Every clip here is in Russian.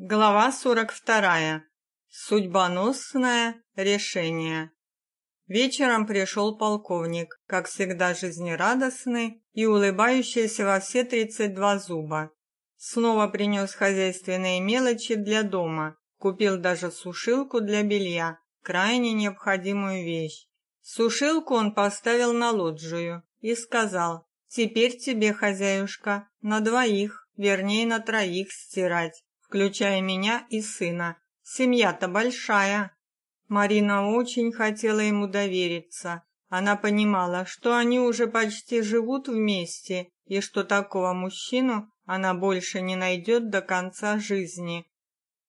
Глава 42. Судьбоносное решение. Вечером пришел полковник, как всегда жизнерадостный и улыбающийся во все тридцать два зуба. Снова принес хозяйственные мелочи для дома, купил даже сушилку для белья, крайне необходимую вещь. Сушилку он поставил на лоджию и сказал: "Теперь тебе, хозяюшка, на двоих, вернее, на троих стирать" включая меня и сына. Семья-то большая. Марина очень хотела ему довериться. Она понимала, что они уже почти живут вместе и что такого мужчину она больше не найдет до конца жизни.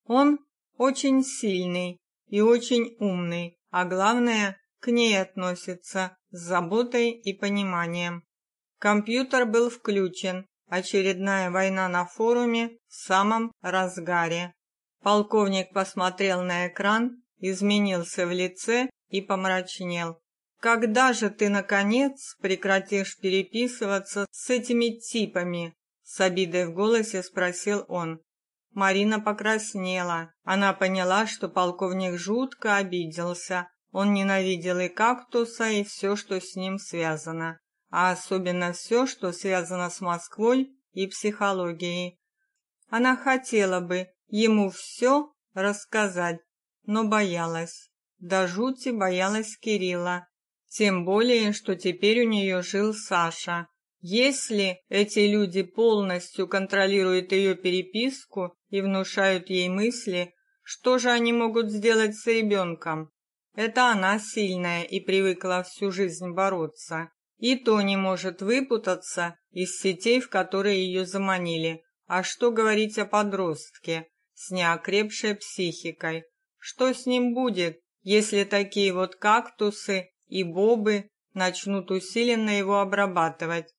Он очень сильный и очень умный, а главное, к ней относится с заботой и пониманием. Компьютер был включен, Очередная война на форуме в самом разгаре. Полковник посмотрел на экран, изменился в лице и помрачнел. Когда же ты наконец прекратишь переписываться с этими типами? с обидой в голосе спросил он. Марина покраснела. Она поняла, что полковник жутко обиделся. Он ненавидел и кактуса, и все, что с ним связано а особенно все, что связано с Москвой и психологией. Она хотела бы ему все рассказать, но боялась. До жути боялась Кирилла. Тем более, что теперь у нее жил Саша. Если эти люди полностью контролируют ее переписку и внушают ей мысли, что же они могут сделать с ребенком? Это она сильная и привыкла всю жизнь бороться. И то не может выпутаться из сетей, в которые ее заманили. А что говорить о подростке с неокрепшей психикой? Что с ним будет, если такие вот кактусы и бобы начнут усиленно его обрабатывать?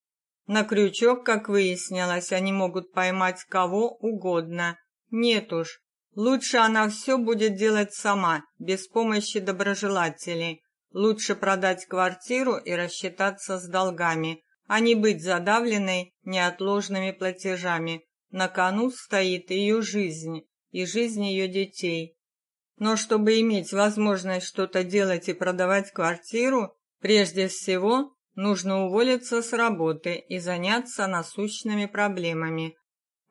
На крючок, как выяснилось, они могут поймать кого угодно. Нет уж, лучше она все будет делать сама, без помощи доброжелателей. Лучше продать квартиру и рассчитаться с долгами, а не быть задавленной неотложными платежами. На кону стоит ее жизнь и жизнь ее детей. Но чтобы иметь возможность что-то делать и продавать квартиру, прежде всего нужно уволиться с работы и заняться насущными проблемами.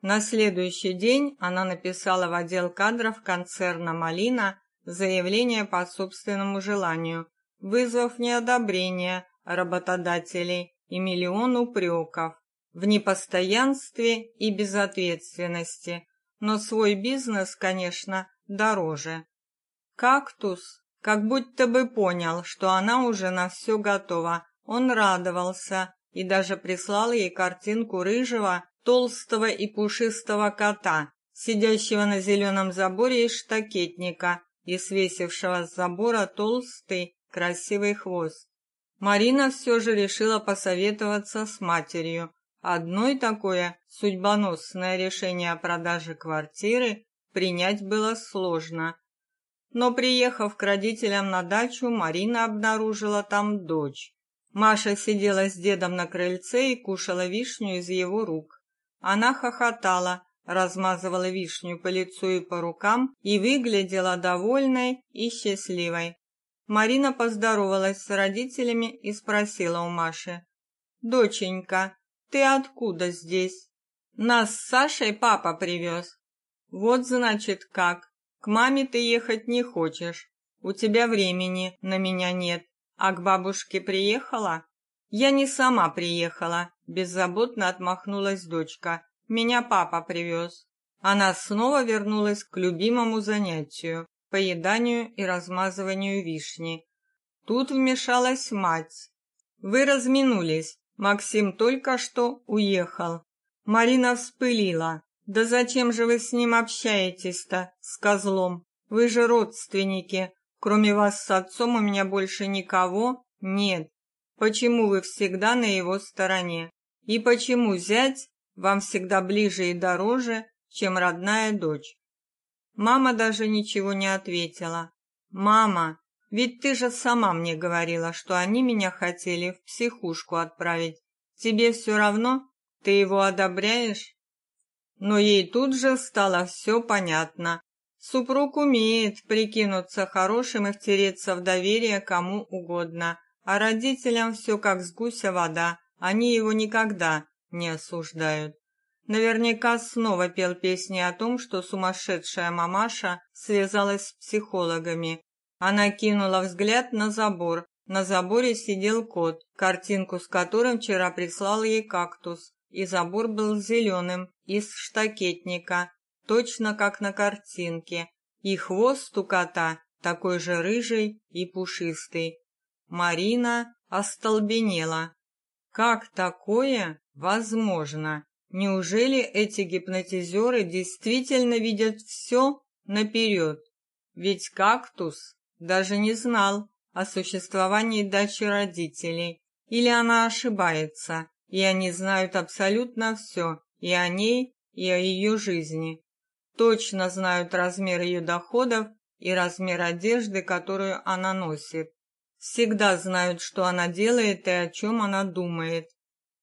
На следующий день она написала в отдел кадров концерна Малина заявление по собственному желанию вызвав неодобрение работодателей и миллион упреков в непостоянстве и безответственности, но свой бизнес, конечно, дороже. Кактус как будто бы понял, что она уже на все готова. Он радовался и даже прислал ей картинку рыжего, толстого и пушистого кота, сидящего на зеленом заборе из штакетника и свесившего с забора толстый красивый хвост. Марина все же решила посоветоваться с матерью. Одной такое судьбоносное решение о продаже квартиры принять было сложно. Но приехав к родителям на дачу, Марина обнаружила там дочь. Маша сидела с дедом на крыльце и кушала вишню из его рук. Она хохотала, размазывала вишню по лицу и по рукам и выглядела довольной и счастливой. Марина поздоровалась с родителями и спросила у Маши: "Доченька, ты откуда здесь?" "Нас с Сашей папа привез». "Вот значит как. К маме ты ехать не хочешь. У тебя времени на меня нет. А к бабушке приехала?" "Я не сама приехала", беззаботно отмахнулась дочка. "Меня папа привез». Она снова вернулась к любимому занятию поеданию и размазыванию вишни. Тут вмешалась мать. Вы разминулись. Максим только что уехал. Марина вспылила. Да зачем же вы с ним общаетесь-то, с козлом? Вы же родственники. Кроме вас с отцом у меня больше никого нет. Почему вы всегда на его стороне? И почему зять вам всегда ближе и дороже, чем родная дочь? Мама даже ничего не ответила. Мама, ведь ты же сама мне говорила, что они меня хотели в психушку отправить. Тебе все равно? Ты его одобряешь? Но ей тут же стало все понятно. Супруг умеет прикинуться хорошим и втереться в доверие кому угодно, а родителям все как с гуся вода, они его никогда не осуждают. Наверняка снова пел песни о том, что сумасшедшая мамаша связалась с психологами. Она кинула взгляд на забор. На заборе сидел кот, картинку с которым вчера прислал ей кактус, и забор был зеленым, из штакетника, точно как на картинке, и хвост у кота такой же рыжий и пушистый. Марина остолбенела. Как такое возможно? Неужели эти гипнотизеры действительно видят все наперед? Ведь кактус даже не знал о существовании дачи родителей. Или она ошибается, и они знают абсолютно все и о ней, и о ее жизни. Точно знают размер ее доходов и размер одежды, которую она носит. Всегда знают, что она делает и о чем она думает.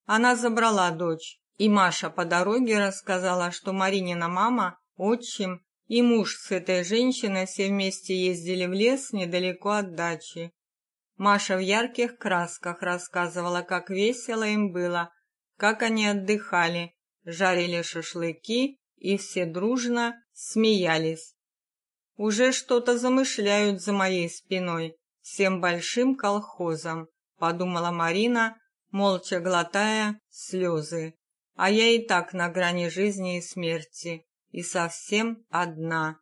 Она забрала дочь, и Маша по дороге рассказала, что Маринина мама, отчим и муж с этой женщиной все вместе ездили в лес недалеко от дачи. Маша в ярких красках рассказывала, как весело им было, как они отдыхали, жарили шашлыки и все дружно смеялись. Уже что-то замышляют за моей спиной, всем большим колхозом, подумала Марина, молча глотая слезы. А я и так на грани жизни и смерти, и совсем одна.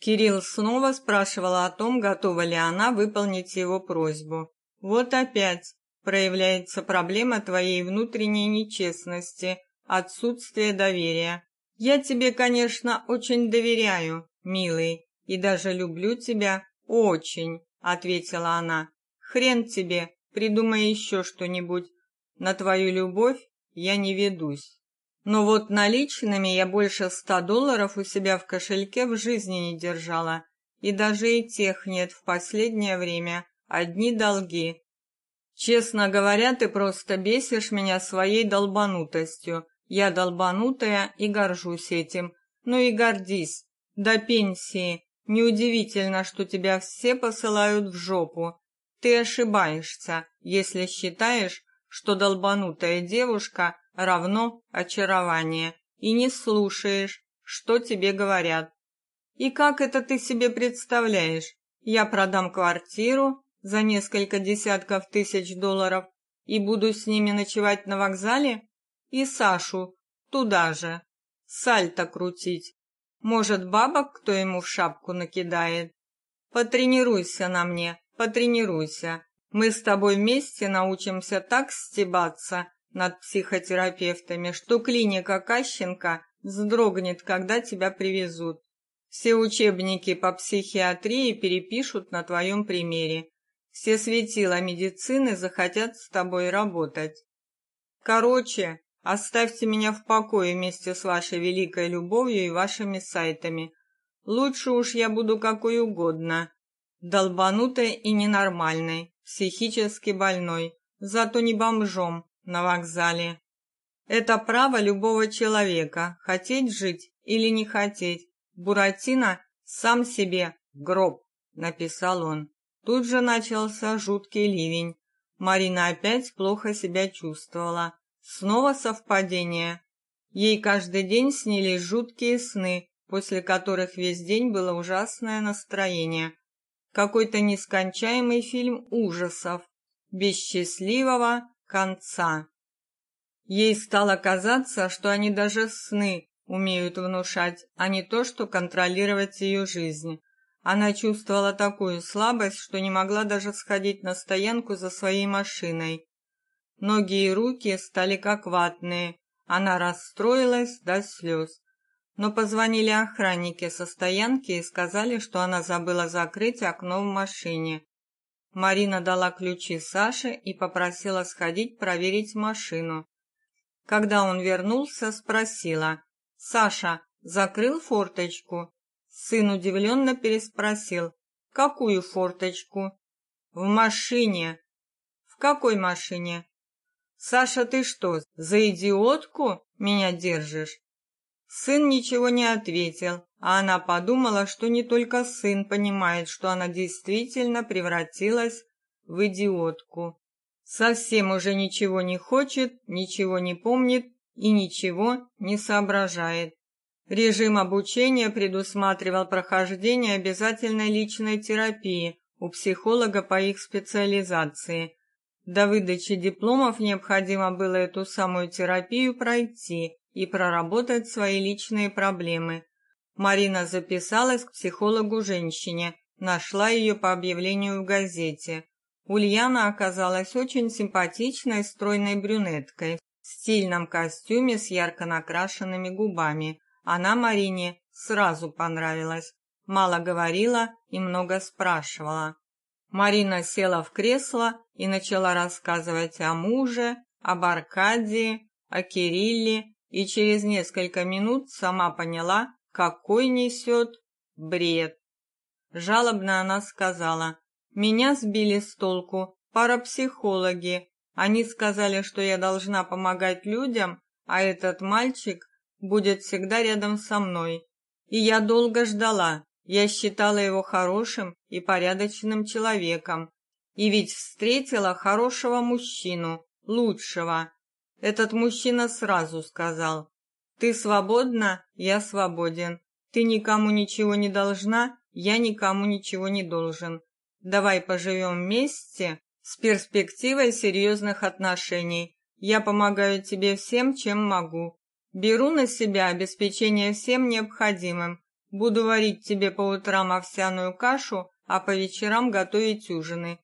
Кирилл снова спрашивал о том, готова ли она выполнить его просьбу. Вот опять проявляется проблема твоей внутренней нечестности, отсутствия доверия. Я тебе, конечно, очень доверяю, милый, и даже люблю тебя очень, ответила она. Хрен тебе, придумай еще что-нибудь. На твою любовь я не ведусь. Но вот наличными я больше ста долларов у себя в кошельке в жизни не держала, и даже и тех нет в последнее время, одни долги. Честно говоря, ты просто бесишь меня своей долбанутостью. Я долбанутая и горжусь этим. Ну и гордись. До пенсии. Неудивительно, что тебя все посылают в жопу. Ты ошибаешься, если считаешь, что долбанутая девушка равно очарование, и не слушаешь, что тебе говорят. И как это ты себе представляешь? Я продам квартиру за несколько десятков тысяч долларов и буду с ними ночевать на вокзале? И Сашу туда же. Сальто крутить. Может, бабок кто ему в шапку накидает? Потренируйся на мне, потренируйся. Мы с тобой вместе научимся так стебаться, над психотерапевтами, что клиника Кащенко вздрогнет, когда тебя привезут. Все учебники по психиатрии перепишут на твоем примере. Все светила медицины захотят с тобой работать. Короче, оставьте меня в покое вместе с вашей великой любовью и вашими сайтами. Лучше уж я буду какой угодно. Долбанутой и ненормальной, психически больной, зато не бомжом, на вокзале. Это право любого человека хотеть жить или не хотеть. Буратино сам себе гроб, написал он. Тут же начался жуткий ливень. Марина опять плохо себя чувствовала. Снова совпадение. Ей каждый день снились жуткие сны, после которых весь день было ужасное настроение. Какой-то нескончаемый фильм ужасов, без счастливого конца. Ей стало казаться, что они даже сны умеют внушать, а не то, что контролировать ее жизнь. Она чувствовала такую слабость, что не могла даже сходить на стоянку за своей машиной. Ноги и руки стали как ватные. Она расстроилась до слез. Но позвонили охранники со стоянки и сказали, что она забыла закрыть окно в машине. Марина дала ключи Саше и попросила сходить проверить машину. Когда он вернулся, спросила: "Саша, закрыл форточку?" Сын удивленно переспросил: "Какую форточку?" "В машине". "В какой машине?" "Саша, ты что, за идиотку меня держишь?" Сын ничего не ответил, а она подумала, что не только сын понимает, что она действительно превратилась в идиотку. Совсем уже ничего не хочет, ничего не помнит и ничего не соображает. Режим обучения предусматривал прохождение обязательной личной терапии у психолога по их специализации. До выдачи дипломов необходимо было эту самую терапию пройти и проработать свои личные проблемы. Марина записалась к психологу-женщине, нашла ее по объявлению в газете. Ульяна оказалась очень симпатичной стройной брюнеткой в стильном костюме с ярко накрашенными губами. Она Марине сразу понравилась. Мало говорила и много спрашивала. Марина села в кресло и начала рассказывать о муже, об Аркадии, о Кирилле, и через несколько минут сама поняла, какой несет бред. Жалобно она сказала: "Меня сбили с толку парапсихологи. Они сказали, что я должна помогать людям, а этот мальчик будет всегда рядом со мной. И я долго ждала, я считала его хорошим и порядочным человеком, и ведь встретила хорошего мужчину, лучшего. Этот мужчина сразу сказал: "Ты свободна, я свободен. Ты никому ничего не должна, я никому ничего не должен. Давай поживем вместе с перспективой серьезных отношений. Я помогаю тебе всем, чем могу. Беру на себя обеспечение всем необходимым, Буду варить тебе по утрам овсяную кашу, а по вечерам готовить ужины.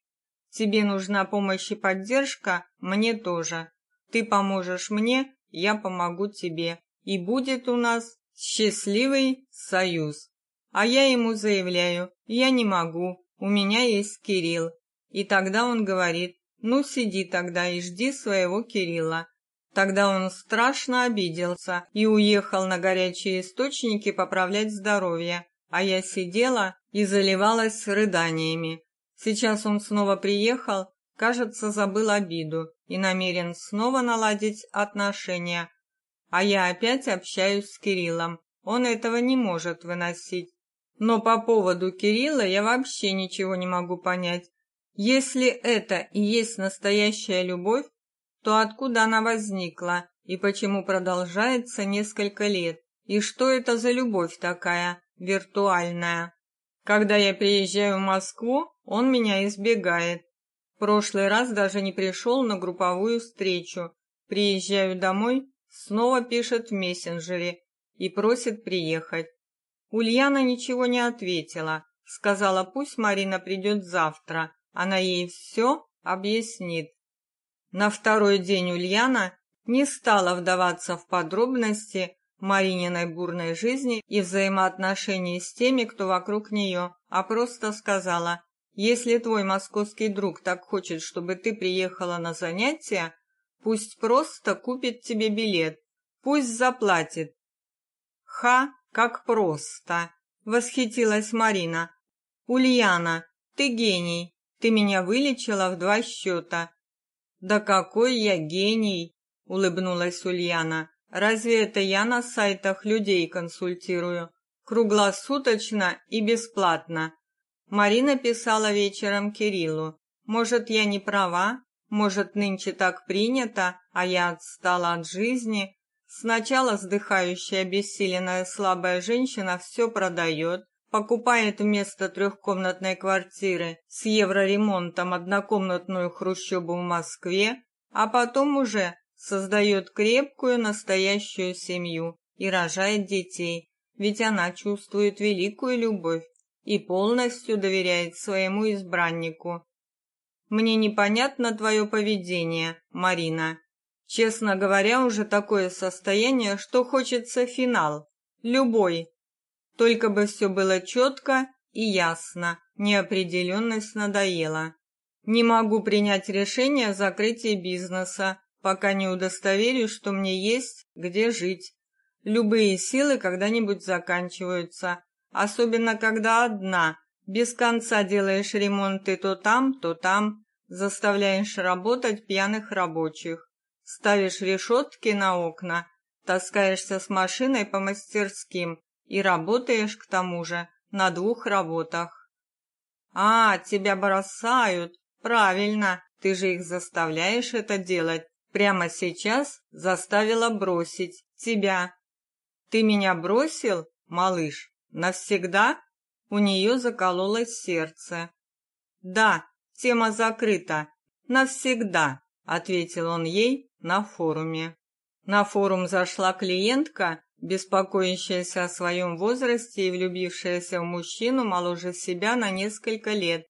Тебе нужна помощь и поддержка, мне тоже. Ты поможешь мне, я помогу тебе, и будет у нас счастливый союз. А я ему заявляю: "Я не могу. У меня есть Кирилл". И тогда он говорит: "Ну сиди тогда и жди своего Кирилла". Тогда он страшно обиделся и уехал на горячие источники поправлять здоровье, а я сидела и заливалась рыданиями. Сейчас он снова приехал, кажется, забыл обиду и намерен снова наладить отношения. А я опять общаюсь с Кириллом. Он этого не может выносить. Но по поводу Кирилла я вообще ничего не могу понять. Если это и есть настоящая любовь, то откуда она возникла и почему продолжается несколько лет, и что это за любовь такая виртуальная. Когда я приезжаю в Москву, он меня избегает. В прошлый раз даже не пришел на групповую встречу. Приезжаю домой, снова пишет в мессенджере и просит приехать. Ульяна ничего не ответила, сказала, пусть Марина придет завтра, она ей все объяснит. На второй день Ульяна не стала вдаваться в подробности Марининой бурной жизни и взаимоотношений с теми, кто вокруг нее, а просто сказала: "Если твой московский друг так хочет, чтобы ты приехала на занятия, пусть просто купит тебе билет, пусть заплатит". Ха, как просто, восхитилась Марина. Ульяна, ты гений. Ты меня вылечила в два счета. Да какой я гений, улыбнулась Ульяна. Разве это я на сайтах людей консультирую? Круглосуточно и бесплатно. Марина писала вечером Кириллу. Может, я не права? Может, нынче так принято, а я отстала от жизни? Сначала вздыхающая, обессиленная, слабая женщина все продает, покупает вместо трехкомнатной квартиры с евроремонтом однокомнатную хрущебу в Москве, а потом уже создает крепкую настоящую семью и рожает детей, ведь она чувствует великую любовь и полностью доверяет своему избраннику. Мне непонятно твое поведение, Марина. Честно говоря, уже такое состояние, что хочется финал, любой, только бы все было четко и ясно. Неопределенность надоела. Не могу принять решение о закрытии бизнеса, пока не удостоверюсь, что мне есть где жить. Любые силы когда-нибудь заканчиваются, особенно когда одна. Без конца делаешь ремонты то там, то там, заставляешь работать пьяных рабочих, ставишь решетки на окна, таскаешься с машиной по мастерским и работаешь к тому же на двух работах. А, тебя бросают. Правильно, ты же их заставляешь это делать. Прямо сейчас заставила бросить тебя. Ты меня бросил, малыш, навсегда? У нее закололось сердце. Да, тема закрыта. Навсегда, ответил он ей на форуме. На форум зашла клиентка, беспокоящаяся о своем возрасте и влюбившаяся в мужчину моложе себя на несколько лет.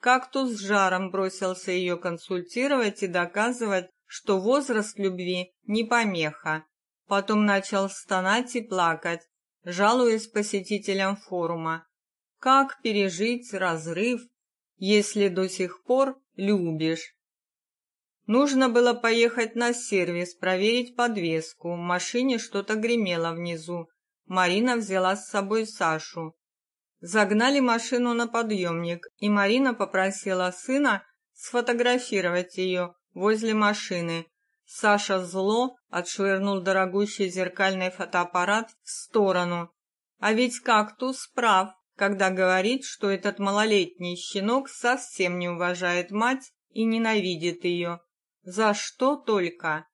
Кактус с жаром бросился ее консультировать и доказывать, что возраст любви не помеха. Потом начал стонать и плакать, жалуясь посетителям форума. Как пережить разрыв, если до сих пор любишь? Нужно было поехать на сервис, проверить подвеску. В машине что-то гремело внизу. Марина взяла с собой Сашу. Загнали машину на подъемник, и Марина попросила сына сфотографировать ее возле машины. Саша зло отшвырнул дорогущий зеркальный фотоаппарат в сторону. А ведь кактус прав, когда говорит, что этот малолетний щенок совсем не уважает мать и ненавидит ее. За что только?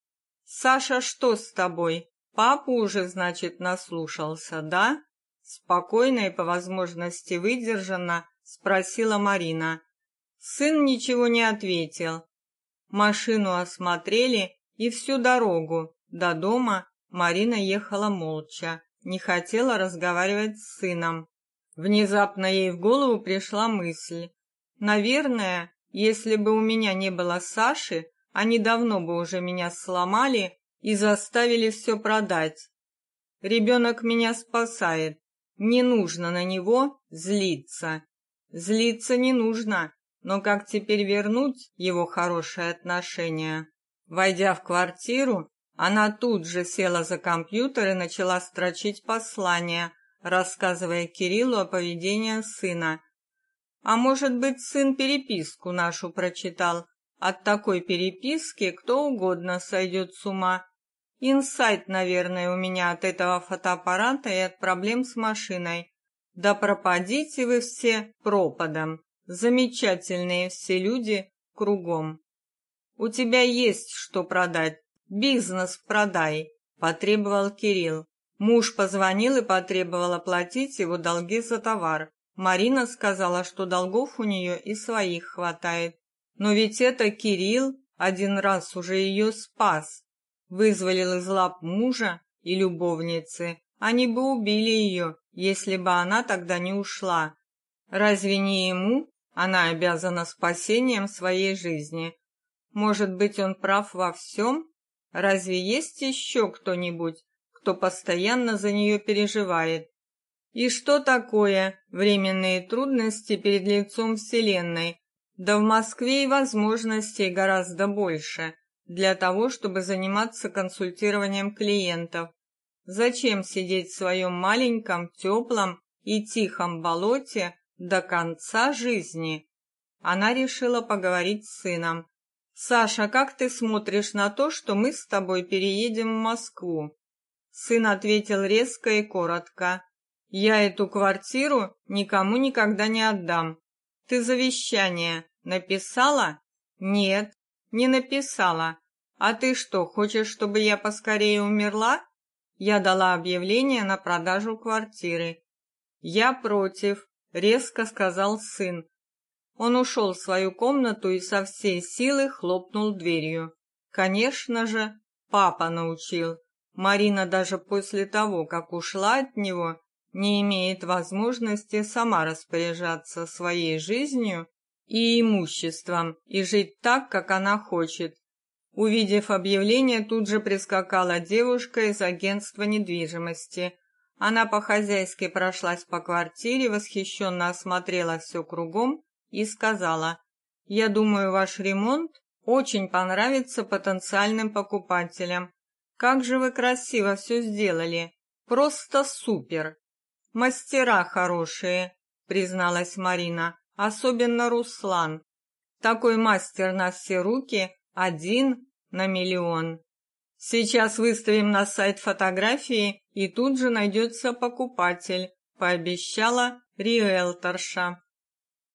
Саша, что с тобой? Папу уже, значит, наслушался, да? Спокойно и по возможности выдержанно спросила Марина. Сын ничего не ответил. Машину осмотрели, и всю дорогу до дома Марина ехала молча, не хотела разговаривать с сыном. Внезапно ей в голову пришла мысль: наверное, если бы у меня не было Саши, они давно бы уже меня сломали и заставили все продать. Ребенок меня спасает. Не нужно на него злиться. Злиться не нужно, но как теперь вернуть его хорошее отношение? Войдя в квартиру, она тут же села за компьютер и начала строчить послание, рассказывая Кириллу о поведении сына. А может быть, сын переписку нашу прочитал, от такой переписки кто угодно сойдет с ума. Инсайт, наверное, у меня от этого фотоаппарата и от проблем с машиной. Да пропадите вы все пропадом. Замечательные все люди кругом. У тебя есть что продать. Бизнес продай, потребовал Кирилл. Муж позвонил и потребовал оплатить его долги за товар. Марина сказала, что долгов у нее и своих хватает. Но ведь это Кирилл один раз уже ее спас, вызволил из лап мужа и любовницы. Они бы убили ее, если бы она тогда не ушла. Разве не ему она обязана спасением своей жизни? Может быть, он прав во всем? Разве есть еще кто-нибудь, кто постоянно за нее переживает? И что такое временные трудности перед лицом Вселенной, да в Москве и возможностей гораздо больше для того, чтобы заниматься консультированием клиентов. Зачем сидеть в своем маленьком, теплом и тихом болоте до конца жизни? Она решила поговорить с сыном. Саша, как ты смотришь на то, что мы с тобой переедем в Москву? Сын ответил резко и коротко: "Я эту квартиру никому никогда не отдам. Ты завещание написала? Нет, не написала. А ты что, хочешь, чтобы я поскорее умерла? Я дала объявление на продажу квартиры. Я против, резко сказал сын. Он ушел в свою комнату и со всей силы хлопнул дверью. Конечно же, папа научил. Марина даже после того, как ушла от него, не имеет возможности сама распоряжаться своей жизнью и имуществом и жить так, как она хочет. Увидев объявление, тут же прискакала девушка из агентства недвижимости. Она по-хозяйски прошлась по квартире, восхищенно осмотрела все кругом и сказала: "Я думаю, ваш ремонт очень понравится потенциальным покупателям. Как же вы красиво все сделали. Просто супер. Мастера хорошие", призналась Марина особенно Руслан. Такой мастер на все руки, один на миллион. Сейчас выставим на сайт фотографии, и тут же найдется покупатель, пообещала риэлторша.